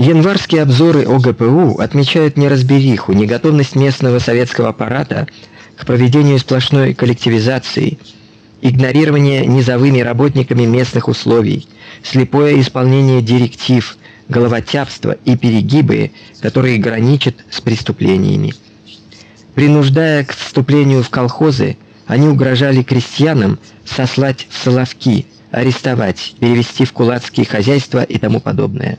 Январские обзоры ОГПУ отмечают неразбериху, неготовность местного советского аппарата к проведению сплошной коллективизации, игнорирование низовыми работниками местных условий, слепое исполнение директив, головотяпство и перегибы, которые граничат с преступлениями. Принуждая к вступлению в колхозы, они угрожали крестьянам сослать в соловки, арестовать, перевести в кулацкие хозяйства и тому подобное.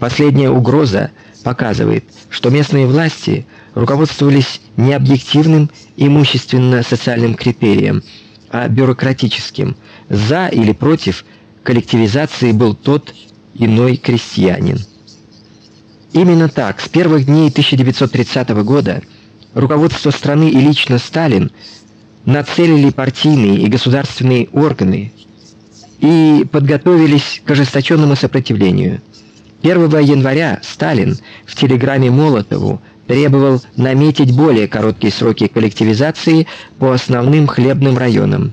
Последняя угроза показывает, что местные власти руководствовались не объективным имущественно-социальным критерием, а бюрократическим. За или против коллективизации был тот иной крестьянин. Именно так, с первых дней 1930 года руководство страны и лично Сталин нацелили партийные и государственные органы и подготовились к ожесточенному сопротивлению. 1 января Сталин в телеграмме Молотову требовал наметить более короткие сроки коллективизации по основным хлебным районам.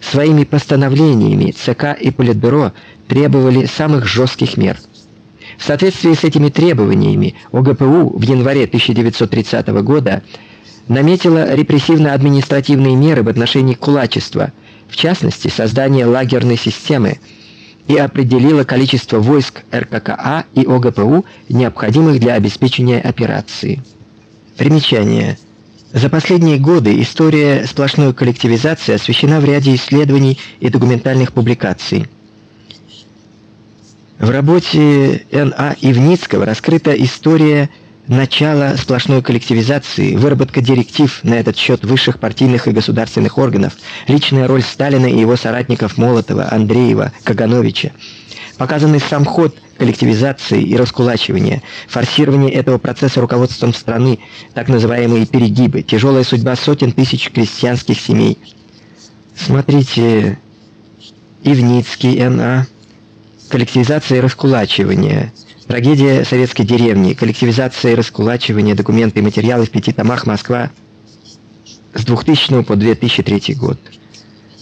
Своими постановлениями ЦК и Политбюро требовали самых жестких мер. В соответствии с этими требованиями ОГПУ в январе 1930 года наметила репрессивно-административные меры в отношении кулачества, в частности, создание лагерной системы и определила количество войск РККА и ОГПУ, необходимых для обеспечения операции. Примечание. За последние годы история сплошной коллективизации освещена в ряде исследований и документальных публикаций. В работе Н.А. Ивницкого раскрыта история начала сплошной коллективизации, выработка директив на этот счет высших партийных и государственных органов, личная роль Сталина и его соратников Молотова, Андреева, Кагановича. Показанный сам ход коллективизации и раскулачивания, форсирование этого процесса руководством страны, так называемые перегибы, тяжелая судьба сотен тысяч крестьянских семей. Смотрите Ивницкий Н.А. Коллективизация и раскулачивание. Трагедия советской деревни. Коллективизация и раскулачивание. Документы и материалы в пяти томах. Москва. С 2000 по 2003 год.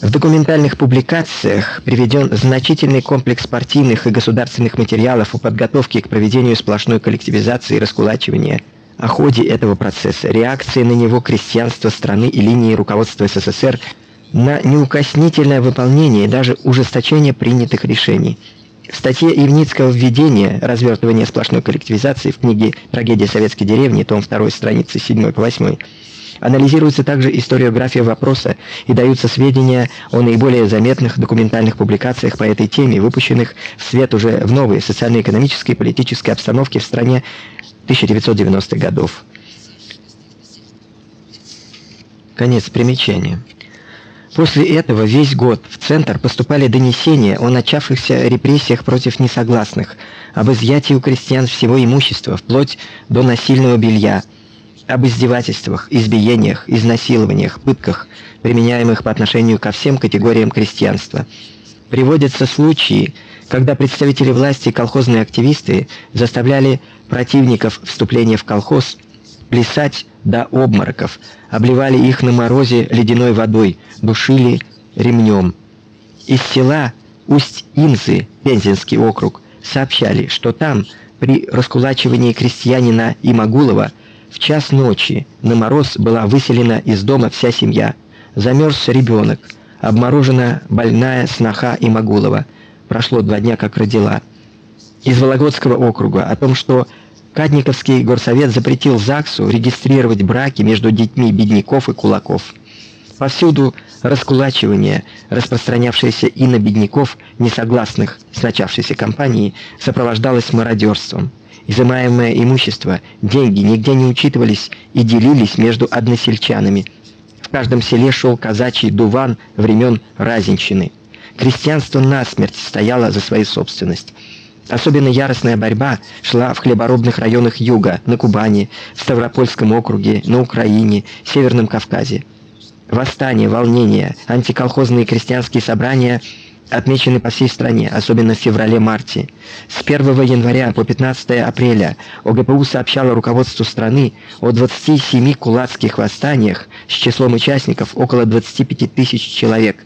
В документальных публикациях приведен значительный комплекс партийных и государственных материалов о подготовке к проведению сплошной коллективизации и раскулачивания, о ходе этого процесса, реакции на него крестьянства страны и линии руководства СССР на неукоснительное выполнение и даже ужесточение принятых решений – в статье Ивницкого «Введение. Развертывание сплошной коллективизации» в книге «Трагедия советской деревни», том 2, страницы 7 по 8, анализируется также историография вопроса и даются сведения о наиболее заметных документальных публикациях по этой теме, выпущенных в свет уже в новой социально-экономической и политической обстановке в стране 1990-х годов. Конец примечания. После этого весь год в центр поступали донесения о начавшихся репрессиях против несогласных, об изъятии у крестьян всего имущества, вплоть до насильного белья, об издевательствах, избиениях, изнасилованиях, пытках, применяемых по отношению ко всем категориям крестьянства. Приводятся случаи, когда представители власти и колхозные активисты заставляли противников вступления в колхоз плясать до обмороков, обливали их на морозе ледяной водой, душили ремнем. Из села Усть-Инзы, Пензенский округ, сообщали, что там при раскулачивании крестьянина Имагулова в час ночи на мороз была выселена из дома вся семья. Замерз ребенок, обморожена больная сноха Имагулова. Прошло два дня, как родила. Из Вологодского округа о том, что Кадниковский горсовет запретил ЗАГСу регистрировать браки между детьми бедняков и кулаков. Повсюду раскулачивание, распространявшееся и на бедняков, несогласных с начавшейся кампанией, сопровождалось мародерством. Изымаемое имущество, деньги нигде не учитывались и делились между односельчанами. В каждом селе шел казачий дуван времен Разинщины. Крестьянство насмерть стояло за свою собственность. Особенно яростная борьба шла в хлеборобных районах юга, на Кубани, в Ставропольском округе, на Украине, Северном Кавказе. Восстания, волнения, антиколхозные крестьянские собрания отмечены по всей стране, особенно в феврале-марте. С 1 января по 15 апреля ОГПУ сообщало руководству страны о 27 кулацких восстаниях с числом участников около 25 тысяч человек,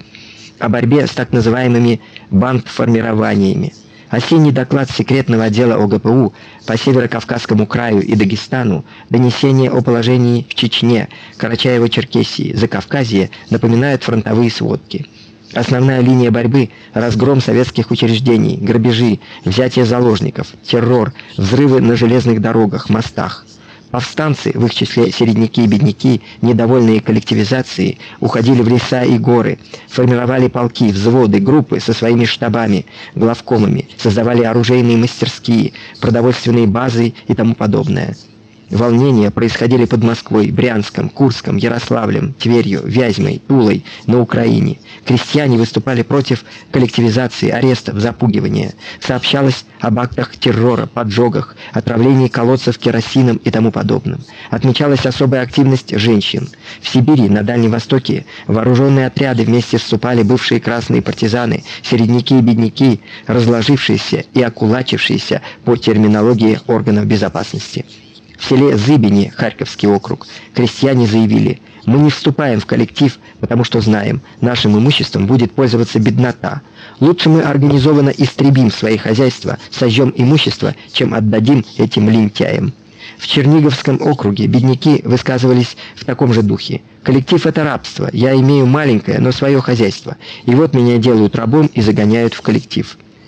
о борьбе с так называемыми бандформированиями. Осенний доклад секретного отдела ОГПУ по Северо-Кавказскому краю и Дагестану, донесение о положении в Чечне, Карачаево-Черкесии, Закавказье напоминают фронтовые сводки. Основная линия борьбы разгром советских учреждений, грабежи, взятие заложников, террор, взрывы на железных дорогах, мостах. Повстанцы, в их числе середняки и бедняки, недовольные коллективизацией, уходили в леса и горы, формировали полки, взводы, группы со своими штабами, главкомами, создавали оружейные мастерские, продовольственные базы и тому подобное. Волнения происходили под Москвой, Брянском, Курском, Ярославлем, Тверью, Вязьмой, Тулой, на Украине. Крестьяне выступали против коллективизации, арестов, запугивания. Сообщалось об актах террора, поджогах, отравлении колодцев керосином и тому подобном. Отмечалась особая активность женщин. В Сибири, на Дальнем Востоке вооруженные отряды вместе вступали бывшие красные партизаны, середняки и бедняки, разложившиеся и окулачившиеся по терминологии органов безопасности. В селе Зыбине, Харьковский округ, крестьяне заявили: "Мы не вступаем в коллектив, потому что знаем, нашим имуществом будет пользоваться беднота. Лучше мы организованно истребим свои хозяйства, сожжем имущество, чем отдадим этим лентяям". В Черниговском округе бедняки высказывались в таком же духе. Коллектив это рабство. Я имею маленькое, но свое хозяйство. И вот меня делают рабом и загоняют в коллектив.